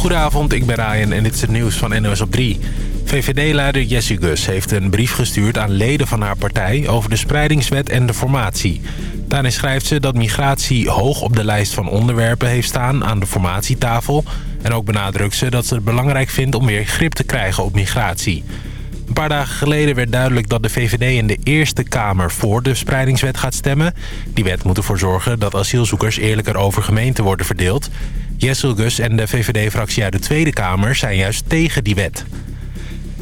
Goedenavond, ik ben Ryan en dit is het nieuws van NOS op 3. VVD-leider Jessie Gus heeft een brief gestuurd aan leden van haar partij... over de spreidingswet en de formatie. Daarin schrijft ze dat migratie hoog op de lijst van onderwerpen heeft staan aan de formatietafel. En ook benadrukt ze dat ze het belangrijk vindt om weer grip te krijgen op migratie. Een paar dagen geleden werd duidelijk dat de VVD in de Eerste Kamer voor de spreidingswet gaat stemmen. Die wet moet ervoor zorgen dat asielzoekers eerlijker over gemeenten worden verdeeld. Jessel Gus en de VVD-fractie uit de Tweede Kamer zijn juist tegen die wet.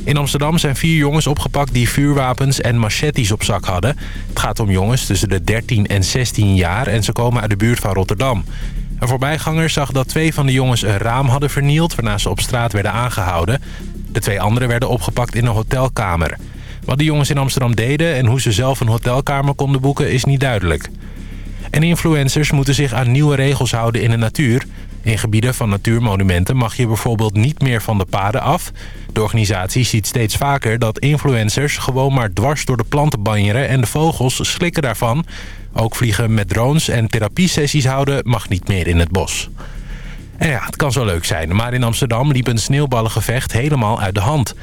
In Amsterdam zijn vier jongens opgepakt die vuurwapens en machetes op zak hadden. Het gaat om jongens tussen de 13 en 16 jaar en ze komen uit de buurt van Rotterdam. Een voorbijganger zag dat twee van de jongens een raam hadden vernield... waarna ze op straat werden aangehouden. De twee anderen werden opgepakt in een hotelkamer. Wat de jongens in Amsterdam deden en hoe ze zelf een hotelkamer konden boeken is niet duidelijk. En influencers moeten zich aan nieuwe regels houden in de natuur. In gebieden van natuurmonumenten mag je bijvoorbeeld niet meer van de paden af. De organisatie ziet steeds vaker dat influencers gewoon maar dwars door de planten banjeren... en de vogels slikken daarvan. Ook vliegen met drones en therapiesessies houden mag niet meer in het bos. En ja, het kan zo leuk zijn, maar in Amsterdam liep een sneeuwballengevecht helemaal uit de hand.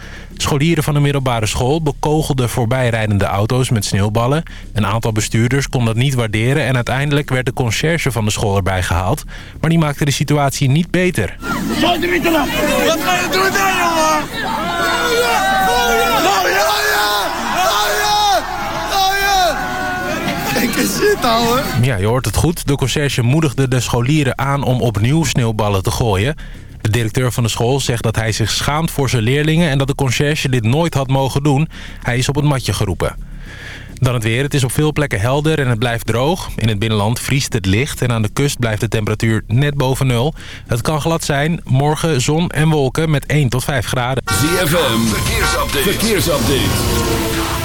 Scholieren van de middelbare school bekogelden voorbijrijdende auto's met sneeuwballen. Een aantal bestuurders kon dat niet waarderen en uiteindelijk werd de conciërge van de school erbij gehaald. Maar die maakte de situatie niet beter. Wat ga je doen Ja, je hoort het goed. De conciërge moedigde de scholieren aan om opnieuw sneeuwballen te gooien. De directeur van de school zegt dat hij zich schaamt voor zijn leerlingen... en dat de conciërge dit nooit had mogen doen. Hij is op het matje geroepen. Dan het weer. Het is op veel plekken helder en het blijft droog. In het binnenland vriest het licht en aan de kust blijft de temperatuur net boven nul. Het kan glad zijn. Morgen zon en wolken met 1 tot 5 graden. ZFM, verkeersupdate. verkeersupdate.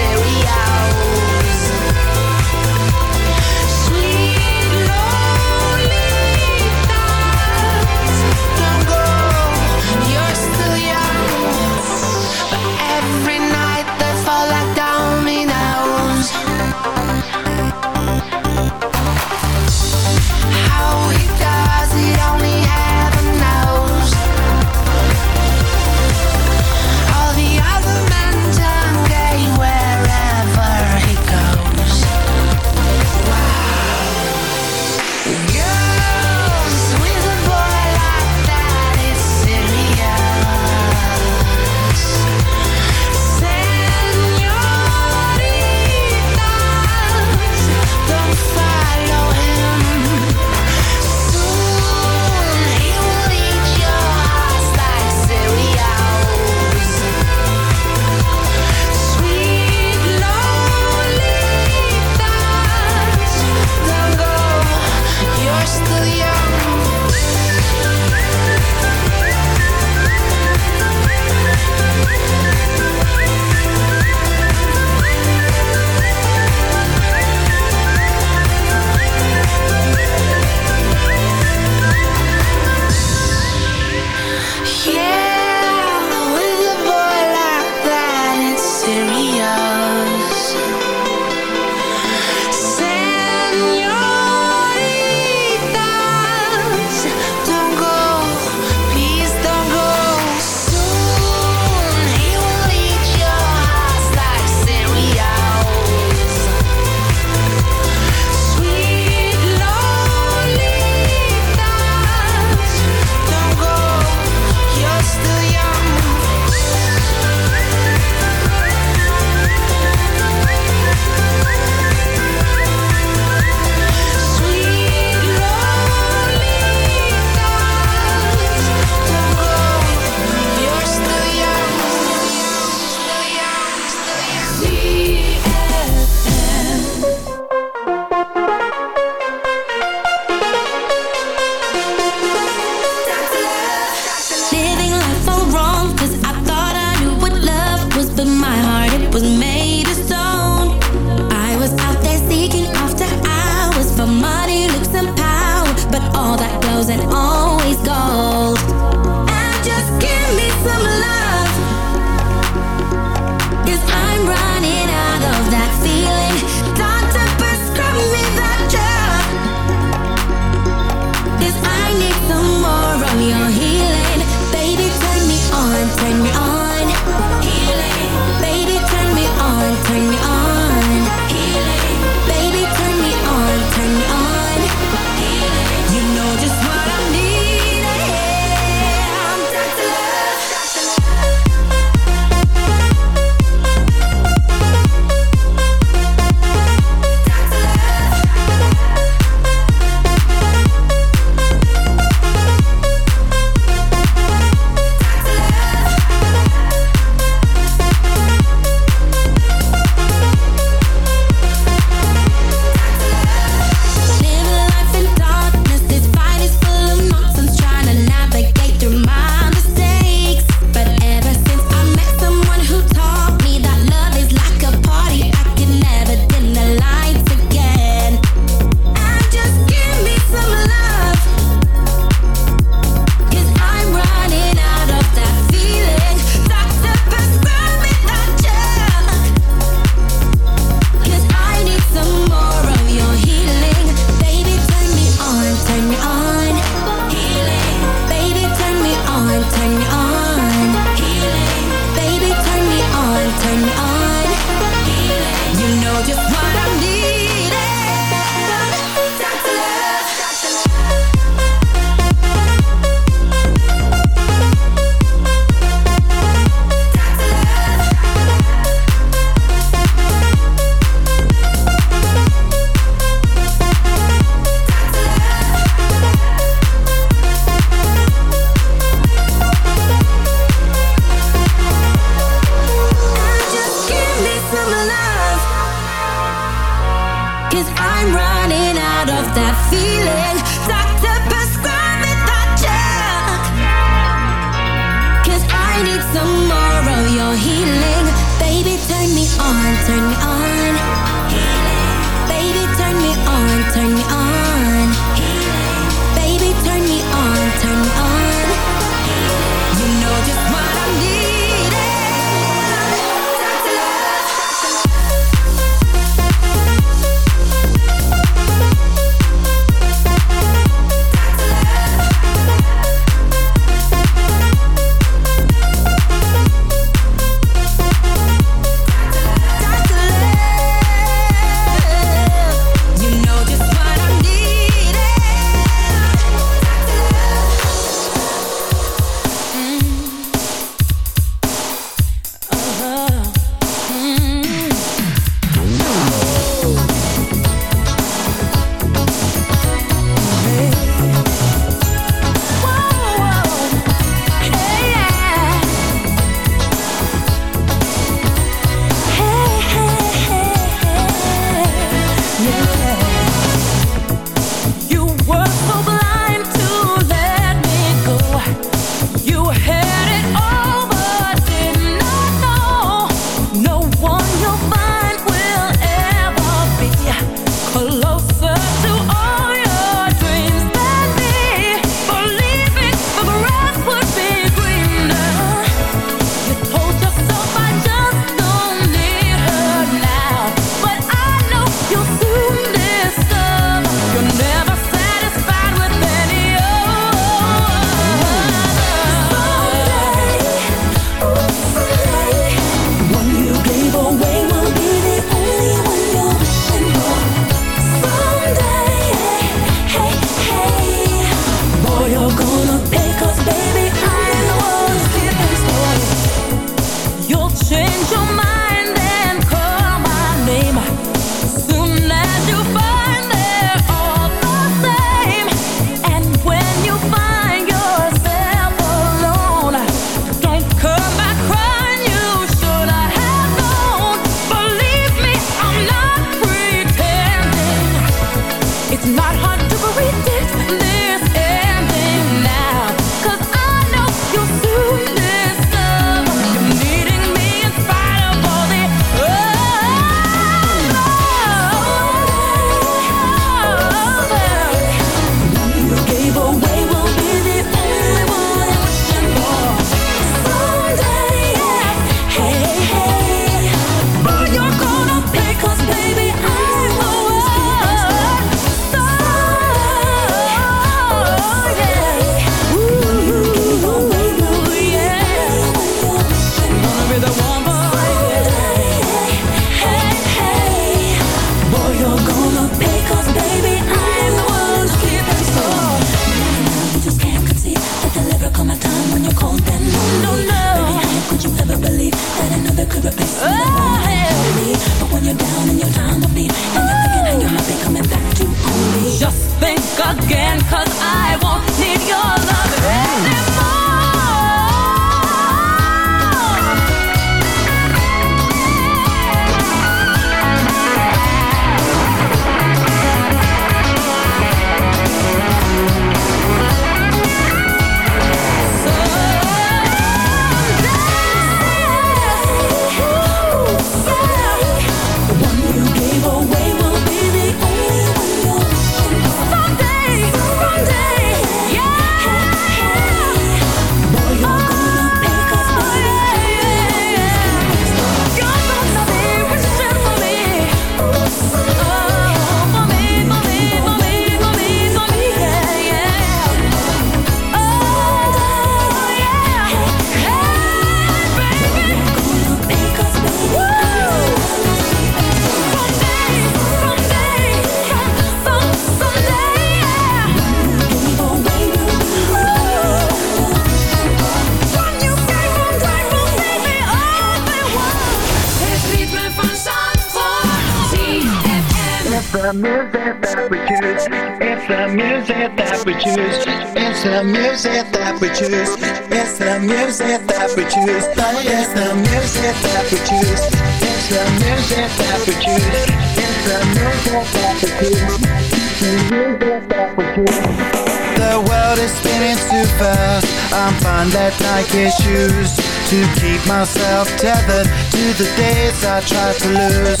too fast I'm fine Let Nike shoes To keep myself tethered To the days I tried to lose.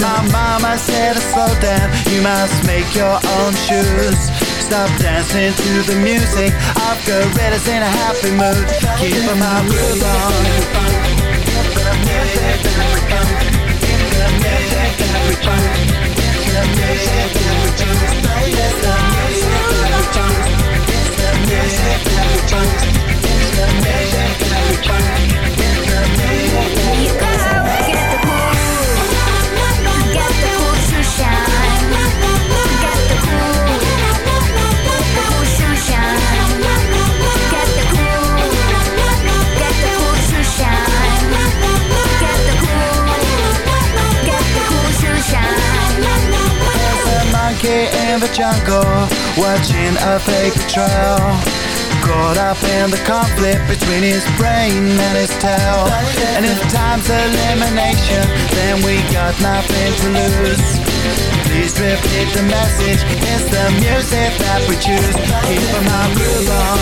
My mama said to slow down You must make your own shoes. Stop dancing to the music. I've got riddles in a happy mood. Keep my groove on. You got here in the jungle Watching a fake trail Caught up in the conflict between his brain and his tail. And if time's elimination Then we got nothing to lose. Please repeat the message. It's the music that we choose. Keep from our groove on.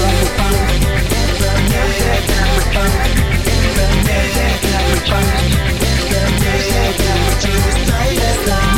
It's the music that we choose. It's the music that we choose. It's the music that we choose.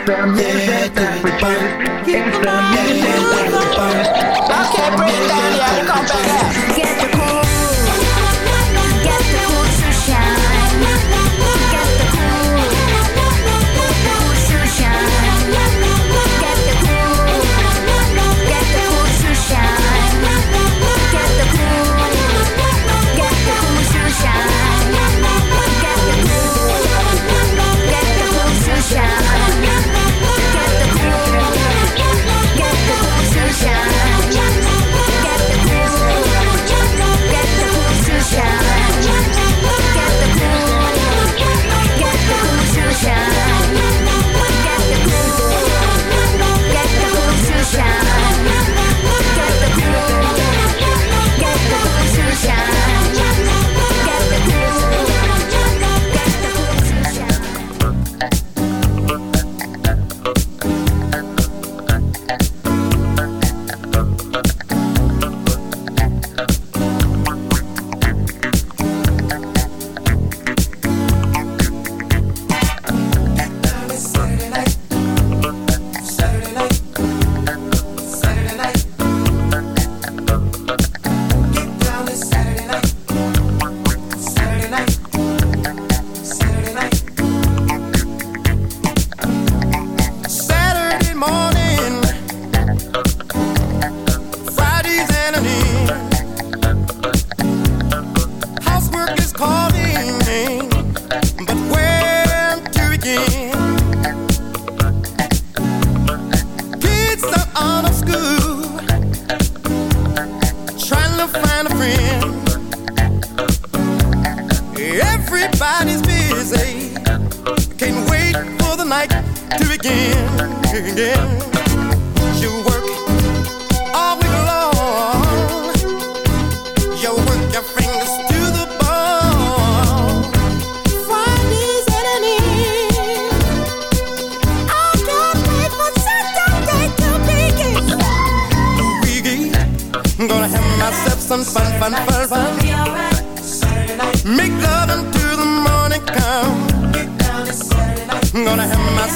It's the music that we choose. It's the music that we choose. I Don't down. Come back here. Again, again.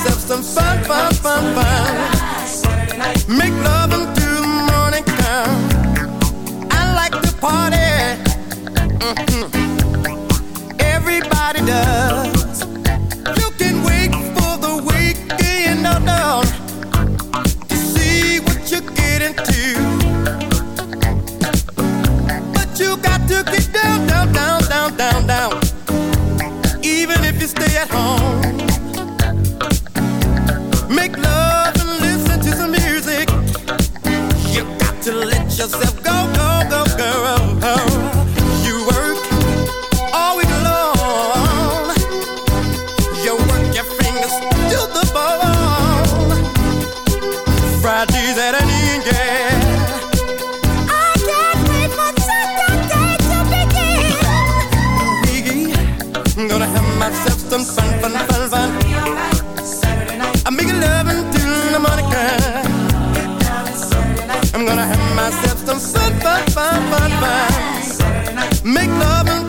yourself some fun, fun, fun, fun. Make love. Have myself some fun, fun, fun, fun, fun. Make love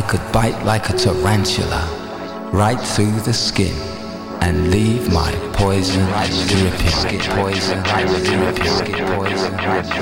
I could bite like a tarantula right through the skin and leave my poison dripping. Poison dripping. Poison dripping.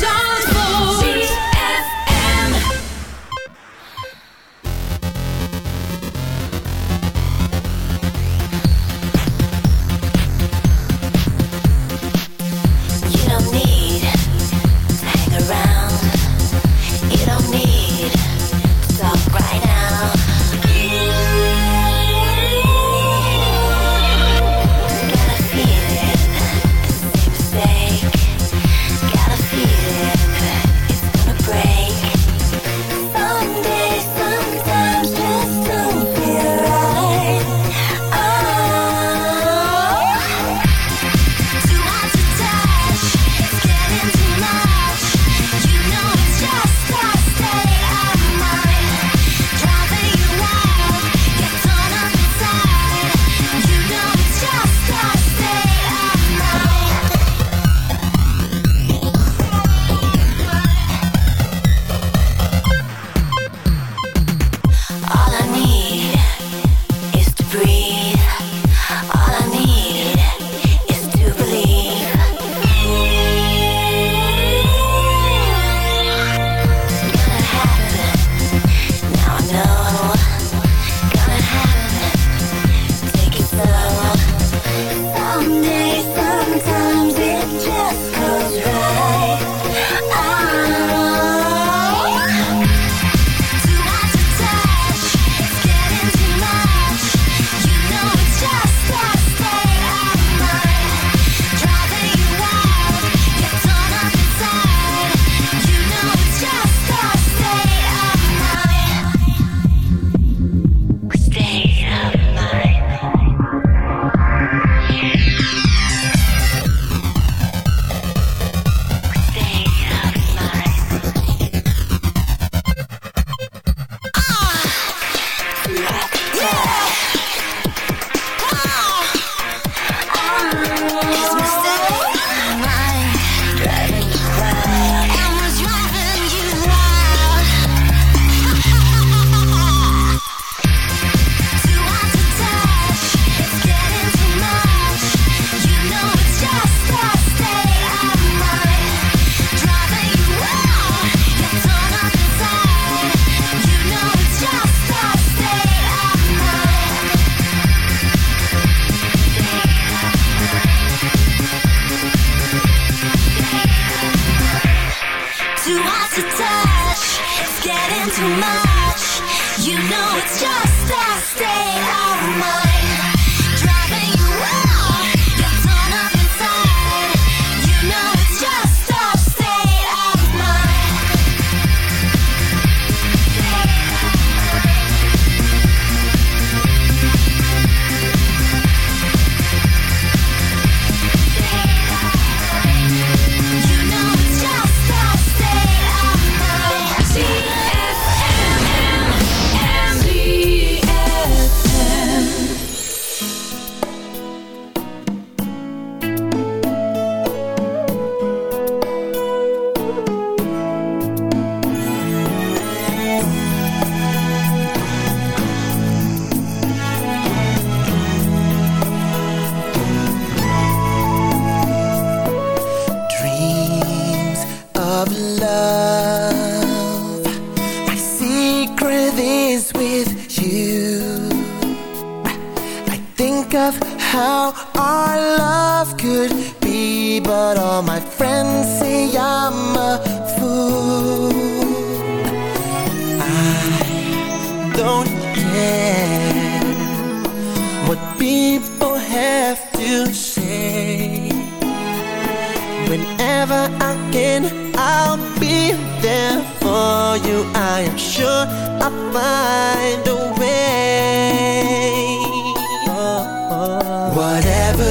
shine. of love. My secret is with you. I think of how our love could be But all my friends say I'm a fool. I don't care What people have to say. Whenever I can I'll be there for you. I am sure I'll find a way. Oh, oh. Whatever